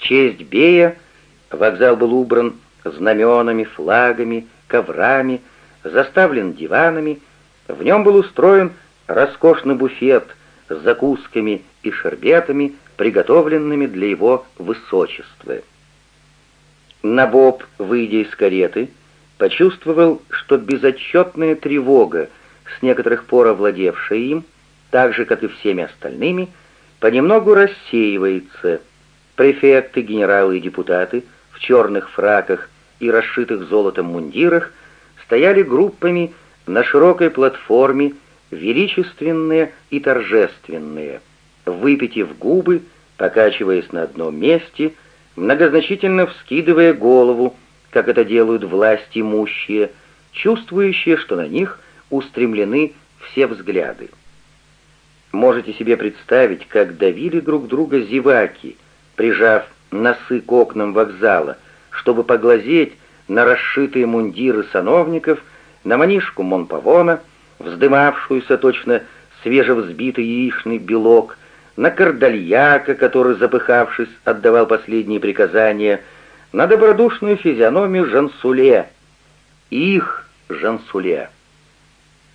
Честь Бея вокзал был убран знаменами, флагами, коврами, заставлен диванами. В нем был устроен роскошный буфет с закусками и шербетами, приготовленными для его высочества. Набоб, выйдя из кареты, почувствовал, что безотчетная тревога, с некоторых пор овладевшая им, так же, как и всеми остальными, понемногу рассеивается. Префекты, генералы и депутаты в черных фраках и расшитых золотом мундирах стояли группами на широкой платформе, величественные и торжественные, выпитив губы, покачиваясь на одном месте, многозначительно вскидывая голову, как это делают власть имущие, чувствующие, что на них устремлены все взгляды. Можете себе представить, как давили друг друга зеваки, прижав носы к окнам вокзала, чтобы поглазеть на расшитые мундиры сановников, на манишку Монпавона, вздымавшуюся точно свежевзбитый яичный белок, на кардальяка, который, запыхавшись, отдавал последние приказания, на добродушную физиономию Жансуле. Их Жансуле.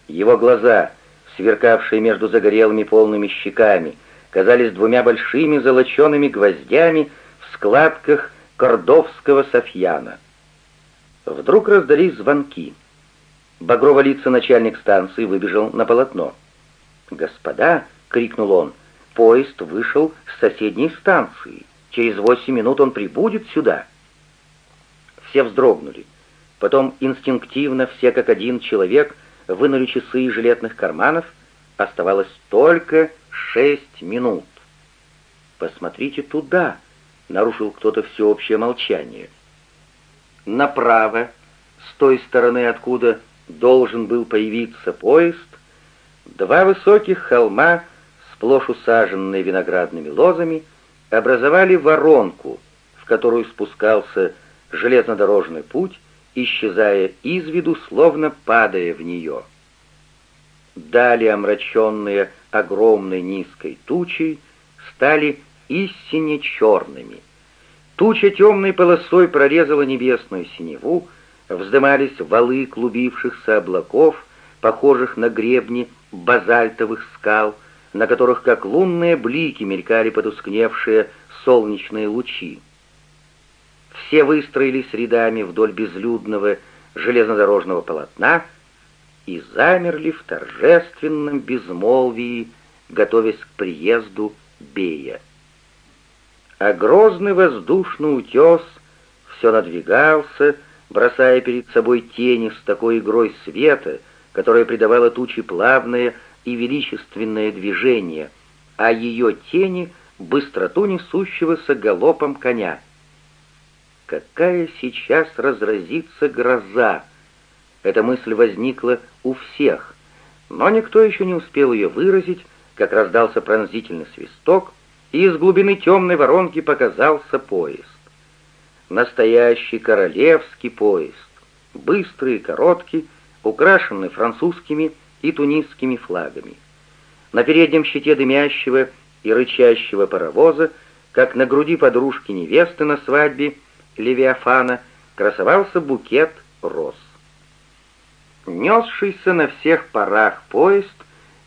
Его глаза, сверкавшие между загорелыми полными щеками, казались двумя большими золочеными гвоздями в складках кордовского софьяна. Вдруг раздались звонки. Багрово-лица начальник станции выбежал на полотно. «Господа!» — крикнул он. «Поезд вышел с соседней станции. Через восемь минут он прибудет сюда». Все вздрогнули. Потом инстинктивно все как один человек вынули часы из жилетных карманов. Оставалось только шесть минут. «Посмотрите туда!» — нарушил кто-то всеобщее молчание. Направо, с той стороны, откуда должен был появиться поезд, два высоких холма, сплошь усаженные виноградными лозами, образовали воронку, в которую спускался железнодорожный путь, исчезая из виду, словно падая в нее. Далее омраченные огромной низкой тучей стали истинно черными. Туча темной полосой прорезала небесную синеву, вздымались валы клубившихся облаков, похожих на гребни базальтовых скал, на которых, как лунные блики, мелькали потускневшие солнечные лучи. Все выстроились рядами вдоль безлюдного железнодорожного полотна и замерли в торжественном безмолвии, готовясь к приезду Бея. А грозный воздушный утес все надвигался, бросая перед собой тени с такой игрой света, которая придавала туче плавное и величественное движение, а ее тени — быстроту несущегося галопом коня. Какая сейчас разразится гроза! Эта мысль возникла у всех, но никто еще не успел ее выразить, как раздался пронзительный свисток, и из глубины темной воронки показался поезд. Настоящий королевский поезд, быстрый и короткий, украшенный французскими и тунисскими флагами. На переднем щите дымящего и рычащего паровоза, как на груди подружки невесты на свадьбе Левиафана, красовался букет роз. Несшийся на всех парах поезд,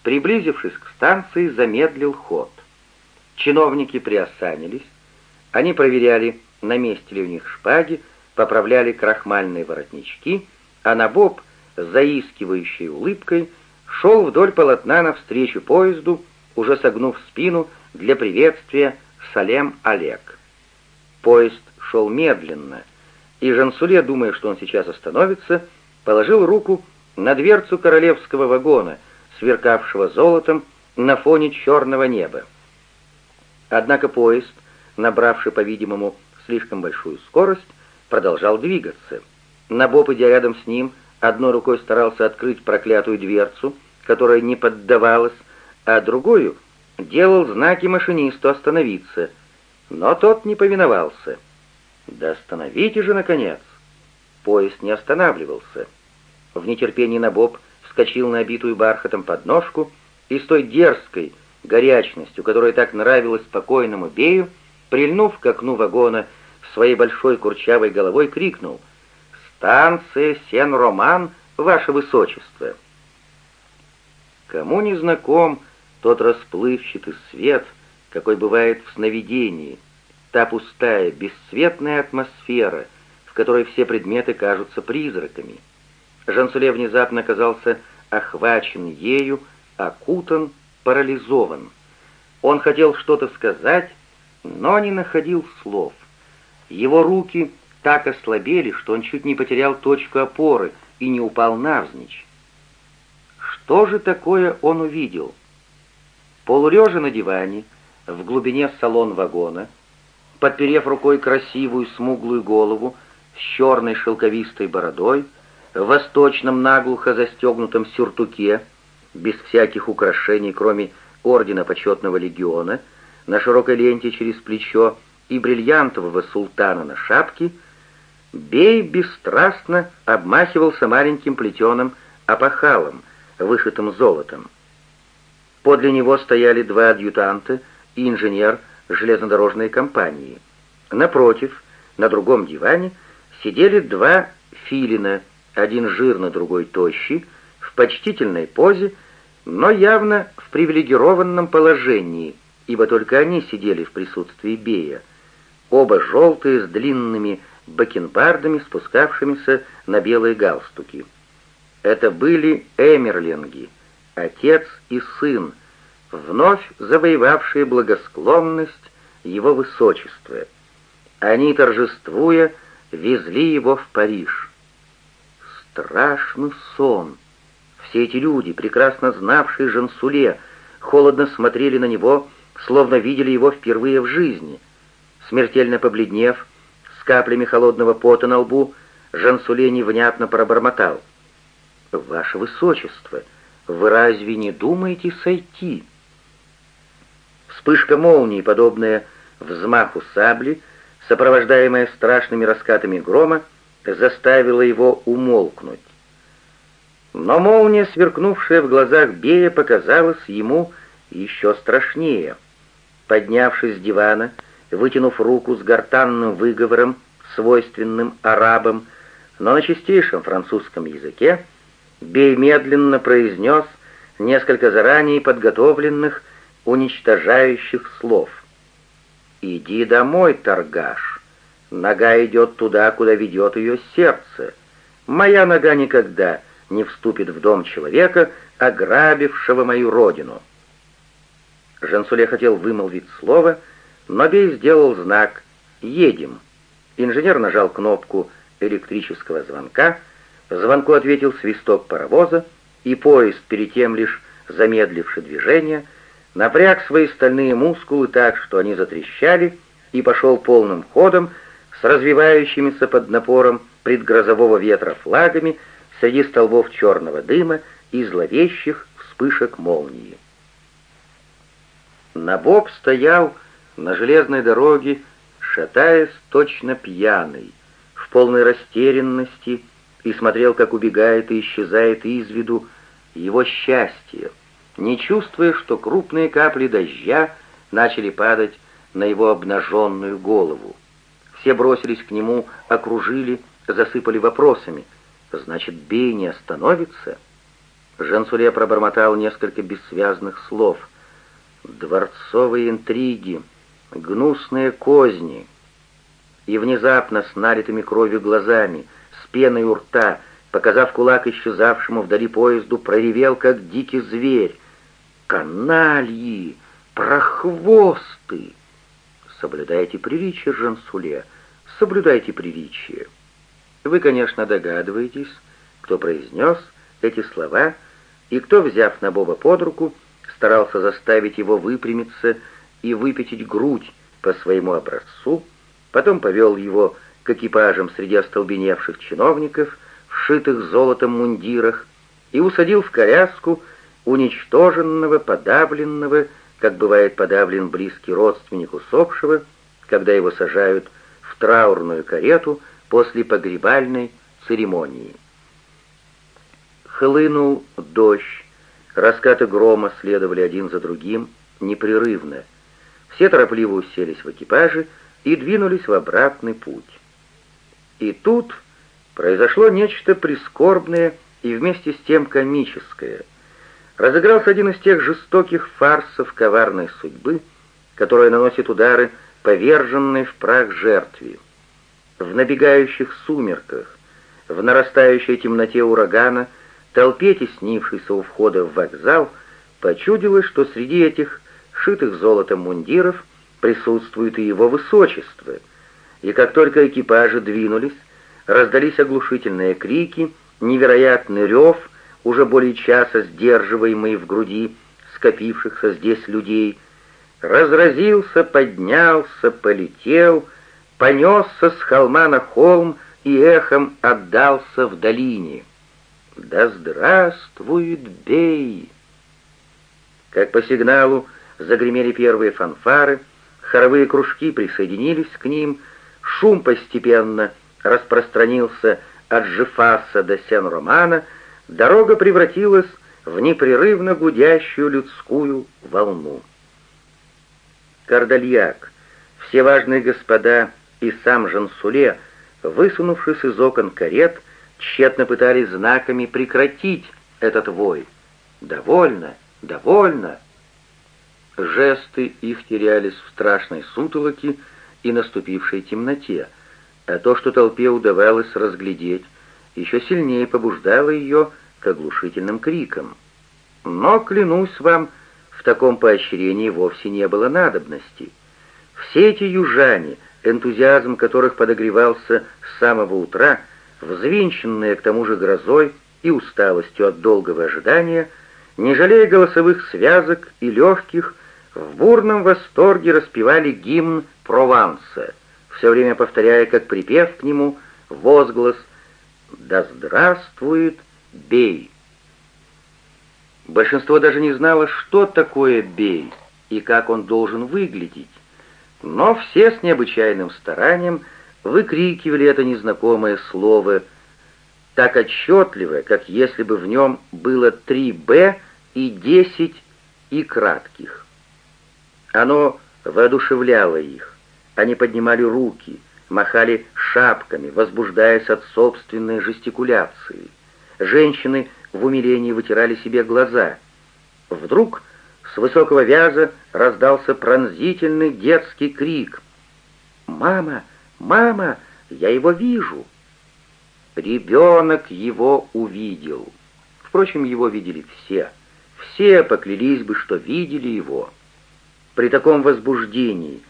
приблизившись к станции, замедлил ход. Чиновники приосанились, они проверяли, на месте ли у них шпаги, поправляли крахмальные воротнички, а Набоб заискивающей улыбкой шел вдоль полотна навстречу поезду, уже согнув спину для приветствия Салем Олег. Поезд шел медленно, и Жансуле, думая, что он сейчас остановится, положил руку на дверцу королевского вагона, сверкавшего золотом на фоне черного неба. Однако поезд, набравший, по-видимому, слишком большую скорость, продолжал двигаться. Набоб, идя рядом с ним, одной рукой старался открыть проклятую дверцу, которая не поддавалась, а другую делал знаки машинисту остановиться, но тот не повиновался. «Да остановите же, наконец!» Поезд не останавливался. В нетерпении Набоб вскочил на обитую бархатом подножку и с той дерзкой, горячностью, которая так нравилась спокойному Бею, прильнув к окну вагона своей большой курчавой головой, крикнул «Станция Сен-Роман, ваше высочество!» Кому не знаком тот расплывчатый свет, какой бывает в сновидении, та пустая, бесцветная атмосфера, в которой все предметы кажутся призраками. Жансуле внезапно оказался охвачен ею, окутан, парализован. Он хотел что-то сказать, но не находил слов. Его руки так ослабели, что он чуть не потерял точку опоры и не упал навзничь. Что же такое он увидел? Полулежа на диване, в глубине салон вагона, подперев рукой красивую смуглую голову с черной шелковистой бородой, в восточном наглухо застегнутом сюртуке, без всяких украшений, кроме ордена почетного легиона, на широкой ленте через плечо и бриллиантового султана на шапке, Бей бесстрастно обмахивался маленьким плетеным опахалом, вышитым золотом. Подле него стояли два адъютанта и инженер железнодорожной компании. Напротив, на другом диване, сидели два филина, один жирно, другой тощий, в почтительной позе, но явно в привилегированном положении, ибо только они сидели в присутствии Бея. Оба желтые, с длинными бакенбардами, спускавшимися на белые галстуки. Это были эмерлинги, отец и сын, вновь завоевавшие благосклонность его высочества. Они, торжествуя, везли его в Париж. Страшный сон. Все эти люди, прекрасно знавшие Жансуле, холодно смотрели на него, словно видели его впервые в жизни. Смертельно побледнев, с каплями холодного пота на лбу, Жансуле невнятно пробормотал — «Ваше Высочество, вы разве не думаете сойти?» Вспышка молнии, подобная взмаху сабли, сопровождаемая страшными раскатами грома, заставила его умолкнуть. Но молния, сверкнувшая в глазах Бея, показалась ему еще страшнее. Поднявшись с дивана, вытянув руку с гортанным выговором, свойственным арабам, но на чистейшем французском языке, Бей медленно произнес несколько заранее подготовленных, уничтожающих слов. «Иди домой, торгаш. Нога идет туда, куда ведет ее сердце. Моя нога никогда не вступит в дом человека, ограбившего мою родину». Жансуле хотел вымолвить слово, но Бей сделал знак «Едем». Инженер нажал кнопку электрического звонка, Звонку ответил свисток паровоза, и поезд, перед тем лишь замедливший движение, напряг свои стальные мускулы так, что они затрещали, и пошел полным ходом с развивающимися под напором предгрозового ветра флагами среди столбов черного дыма и зловещих вспышек молнии. Набоб стоял на железной дороге, шатаясь точно пьяный, в полной растерянности, и смотрел, как убегает и исчезает из виду его счастье, не чувствуя, что крупные капли дождя начали падать на его обнаженную голову. Все бросились к нему, окружили, засыпали вопросами. «Значит, бей не остановится?» Жансуле пробормотал несколько бессвязных слов. «Дворцовые интриги, гнусные козни». И внезапно, с налитыми кровью глазами, пеной у рта, показав кулак исчезавшему вдали поезду, проревел, как дикий зверь. «Канальи! Прохвосты!» «Соблюдайте приличие, Жансуле, соблюдайте приличие!» Вы, конечно, догадываетесь, кто произнес эти слова и кто, взяв Набоба под руку, старался заставить его выпрямиться и выпятить грудь по своему образцу, потом повел его к экипажам среди остолбеневших чиновников, вшитых золотом мундирах, и усадил в коляску уничтоженного, подавленного, как бывает подавлен близкий родственник усопшего, когда его сажают в траурную карету после погребальной церемонии. Хлынул дождь, раскаты грома следовали один за другим непрерывно. Все торопливо уселись в экипаже и двинулись в обратный путь. И тут произошло нечто прискорбное и вместе с тем комическое. Разыгрался один из тех жестоких фарсов коварной судьбы, которая наносит удары поверженной в прах жертве. В набегающих сумерках, в нарастающей темноте урагана, толпе, теснившейся у входа в вокзал, почудилось, что среди этих шитых золотом мундиров присутствует и его высочество. И как только экипажи двинулись, раздались оглушительные крики, невероятный рев, уже более часа сдерживаемый в груди скопившихся здесь людей, разразился, поднялся, полетел, понесся с холма на холм и эхом отдался в долине. «Да здравствует бей!» Как по сигналу загремели первые фанфары, хоровые кружки присоединились к ним, шум постепенно распространился от Жифаса до Сен-Романа, дорога превратилась в непрерывно гудящую людскую волну. Кардальяк, все важные господа и сам Жансуле, высунувшись из окон карет, тщетно пытались знаками прекратить этот вой. «Довольно! Довольно!» Жесты их терялись в страшной сутолоке и наступившей темноте, а то, что толпе удавалось разглядеть, еще сильнее побуждало ее к оглушительным крикам. Но, клянусь вам, в таком поощрении вовсе не было надобности. Все эти южане, энтузиазм которых подогревался с самого утра, взвинченные к тому же грозой и усталостью от долгого ожидания, не жалея голосовых связок и легких, в бурном восторге распевали гимн Прованса, все время повторяя, как припев к нему, возглас «Да здравствует бей!». Большинство даже не знало, что такое бей и как он должен выглядеть, но все с необычайным старанием выкрикивали это незнакомое слово так отчетливо, как если бы в нем было три «Б» и десять «И» кратких. Оно воодушевляло их. Они поднимали руки, махали шапками, возбуждаясь от собственной жестикуляции. Женщины в умилении вытирали себе глаза. Вдруг с высокого вяза раздался пронзительный детский крик. «Мама! Мама! Я его вижу!» Ребенок его увидел. Впрочем, его видели все. Все поклялись бы, что видели его. При таком возбуждении,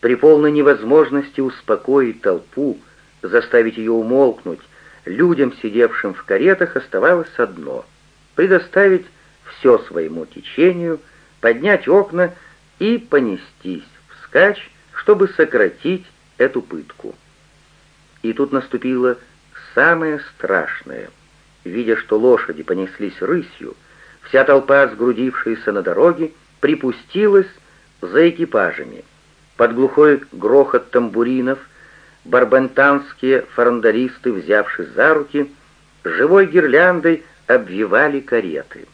при полной невозможности успокоить толпу, заставить ее умолкнуть, людям, сидевшим в каретах, оставалось одно — предоставить все своему течению, поднять окна и понестись вскачь, чтобы сократить эту пытку. И тут наступило самое страшное. Видя, что лошади понеслись рысью, вся толпа, сгрудившаяся на дороге, припустилась за экипажами. Под глухой грохот тамбуринов барбантанские фарандаристы, взявшись за руки, живой гирляндой обвивали кареты.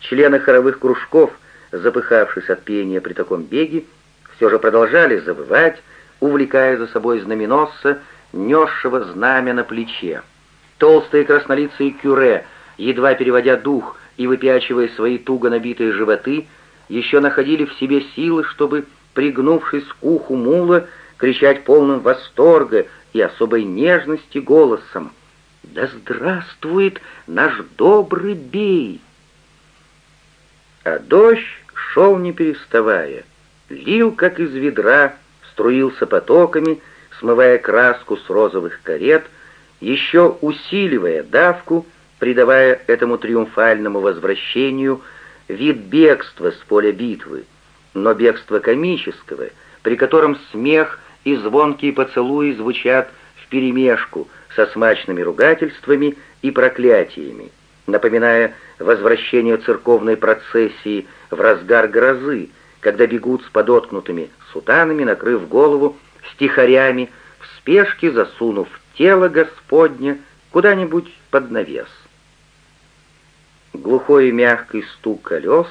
Члены хоровых кружков, запыхавшись от пения при таком беге, все же продолжали забывать, увлекая за собой знаменосца, несшего знамя на плече. Толстые краснолицые кюре, едва переводя дух и выпячивая свои туго набитые животы, еще находили в себе силы, чтобы, пригнувшись к уху мула, кричать полным восторга и особой нежности голосом. «Да здравствует наш добрый бей!» А дождь шел не переставая, лил, как из ведра, струился потоками, смывая краску с розовых карет, еще усиливая давку, придавая этому триумфальному возвращению вид бегства с поля битвы, но бегства комического, при котором смех и звонкие поцелуи звучат вперемешку со смачными ругательствами и проклятиями, напоминая возвращение церковной процессии в разгар грозы, когда бегут с подоткнутыми сутанами, накрыв голову стихарями, в спешке засунув тело Господня куда-нибудь под навес. Глухой и мягкий стук колес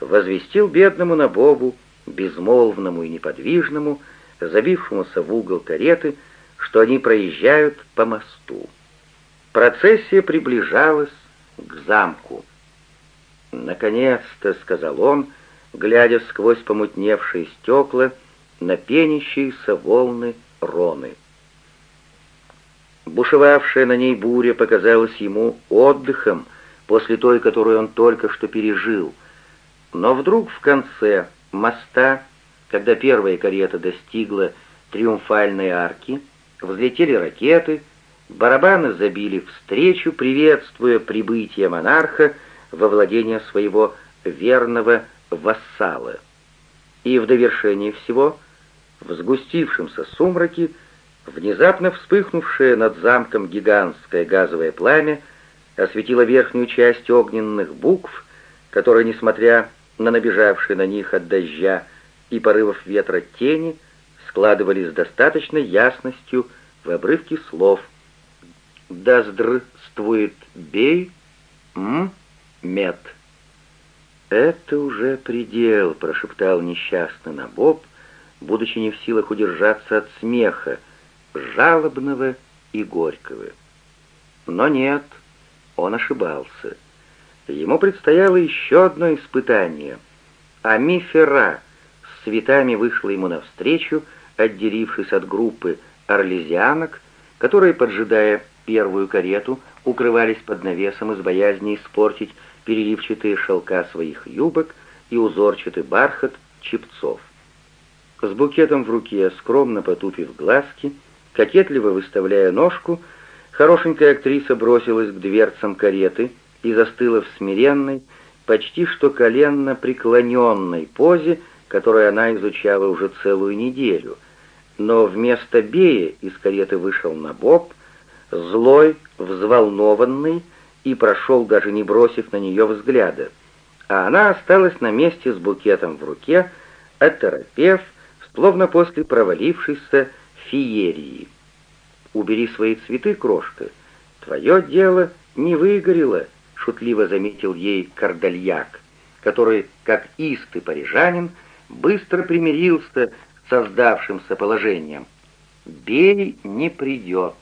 возвестил бедному Набобу безмолвному и неподвижному, забившемуся в угол кареты, что они проезжают по мосту. Процессия приближалась к замку. «Наконец-то», — сказал он, глядя сквозь помутневшие стекла на пенящиеся волны Роны. Бушевавшая на ней буря показалась ему отдыхом после той, которую он только что пережил. Но вдруг в конце моста, когда первая карета достигла триумфальной арки, взлетели ракеты, барабаны забили встречу, приветствуя прибытие монарха во владение своего верного вассала. И в довершение всего, в сгустившемся сумраке, внезапно вспыхнувшее над замком гигантское газовое пламя осветило верхнюю часть огненных букв, которые, несмотря на набежавшие на них от дождя и порывов ветра тени, складывались с достаточной ясностью в обрывки слов «Да здравствует бей, м, мед». «Это уже предел», — прошептал несчастный Набоб, будучи не в силах удержаться от смеха, жалобного и горького. Но нет, он ошибался. Ему предстояло еще одно испытание. Амифера с цветами вышла ему навстречу, отделившись от группы орлезианок, которые, поджидая первую карету, укрывались под навесом из боязни испортить переливчатые шелка своих юбок и узорчатый бархат чепцов. С букетом в руке, скромно потупив глазки, кокетливо выставляя ножку, хорошенькая актриса бросилась к дверцам кареты и застыла в смиренной, почти что коленно преклоненной позе, которую она изучала уже целую неделю. Но вместо Бея из кареты вышел Набоб, злой, взволнованный, и прошел, даже не бросив на нее взгляда. А она осталась на месте с букетом в руке, оторопев, словно после провалившейся феерии. «Убери свои цветы, крошка, твое дело не выгорело», — шутливо заметил ей Кардальяк, который, как истый парижанин, быстро примирился с создавшимся положением. «Бей не придет».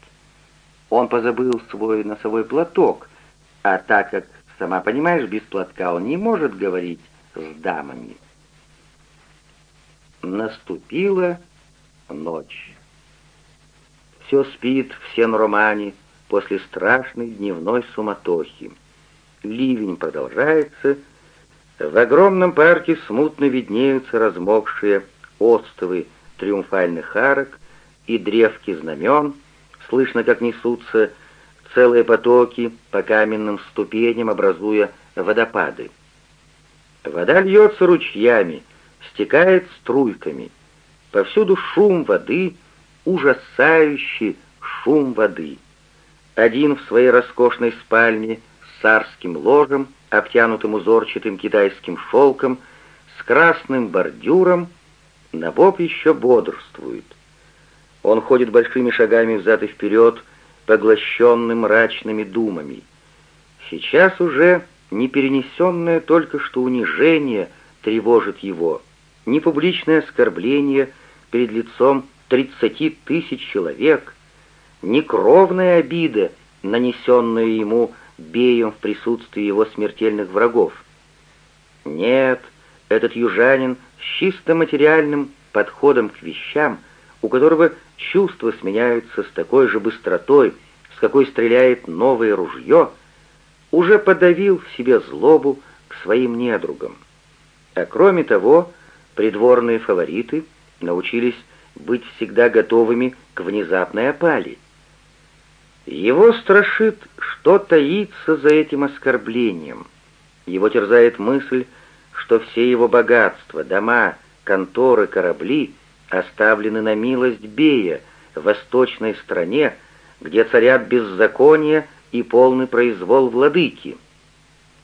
Он позабыл свой носовой платок, а так как, сама понимаешь, без платка он не может говорить с дамами. Наступила ночь. Все спит в Сен-Романе после страшной дневной суматохи. Ливень продолжается. В огромном парке смутно виднеются размокшие остовы триумфальных арок и древки знамен. Слышно, как несутся целые потоки по каменным ступеням, образуя водопады. Вода льется ручьями, стекает струйками. Повсюду шум воды, ужасающий шум воды. Один в своей роскошной спальне царским ложем, обтянутым узорчатым китайским шелком, с красным бордюром, Набоб еще бодрствует. Он ходит большими шагами взад и вперед, поглощенный мрачными думами. Сейчас уже не перенесенное только что унижение тревожит его, не публичное оскорбление перед лицом тридцати тысяч человек, не кровная обида, нанесенная ему беем в присутствии его смертельных врагов. Нет, этот южанин с чисто материальным подходом к вещам, у которого чувства сменяются с такой же быстротой, с какой стреляет новое ружье, уже подавил в себе злобу к своим недругам. А кроме того, придворные фавориты научились быть всегда готовыми к внезапной опале. Его страшит, что таится за этим оскорблением. Его терзает мысль, что все его богатства, дома, конторы, корабли оставлены на милость Бея в восточной стране, где царят беззаконие и полный произвол владыки.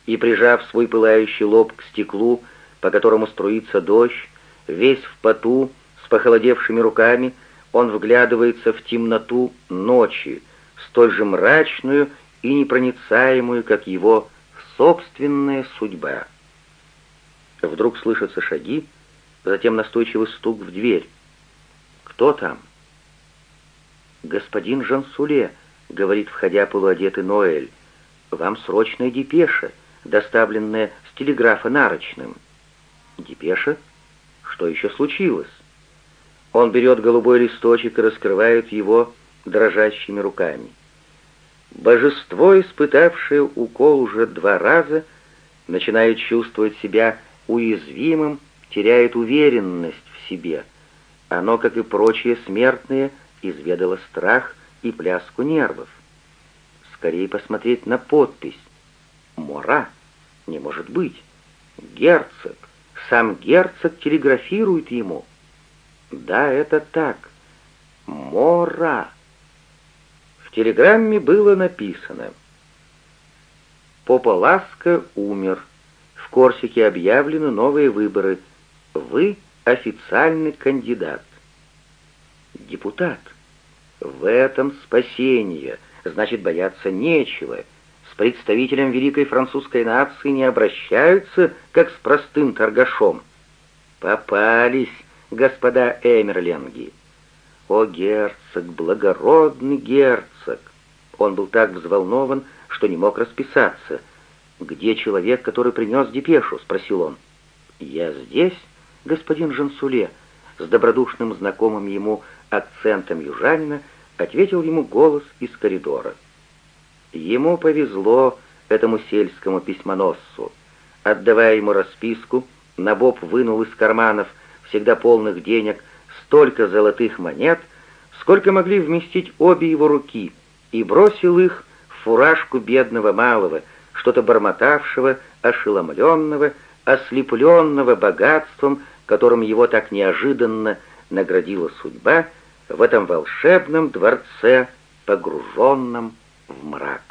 И, прижав свой пылающий лоб к стеклу, по которому струится дождь, весь в поту, с похолодевшими руками, он вглядывается в темноту ночи, столь же мрачную и непроницаемую, как его собственная судьба. Вдруг слышатся шаги, затем настойчивый стук в дверь. «Кто там?» «Господин Жансуле», — говорит, входя полуодетый Ноэль, — «вам срочная депеша, доставленная с телеграфа нарочным». «Депеша? Что еще случилось?» Он берет голубой листочек и раскрывает его дрожащими руками. Божество, испытавшее укол уже два раза, начинает чувствовать себя уязвимым, теряет уверенность в себе. Оно, как и прочие смертные, изведало страх и пляску нервов. Скорее посмотреть на подпись. «Мора» не может быть. Герцог. Сам герцог телеграфирует ему. Да, это так. Мора. В телеграмме было написано «Пополаска умер. В Корсике объявлены новые выборы. Вы официальный кандидат». Депутат. В этом спасение. Значит, бояться нечего. С представителем великой французской нации не обращаются, как с простым торгашом. Попались, господа Эмерлинги. О, герцог, благородный герцог! Он был так взволнован, что не мог расписаться. «Где человек, который принес депешу?» — спросил он. «Я здесь, господин Жансуле», — с добродушным знакомым ему акцентом южанина ответил ему голос из коридора. Ему повезло этому сельскому письмоносцу. Отдавая ему расписку, Набоб вынул из карманов всегда полных денег столько золотых монет, сколько могли вместить обе его руки, и бросил их в фуражку бедного малого, что-то бормотавшего, ошеломленного, ослепленного богатством, которым его так неожиданно наградила судьба в этом волшебном дворце, погруженном в мрак.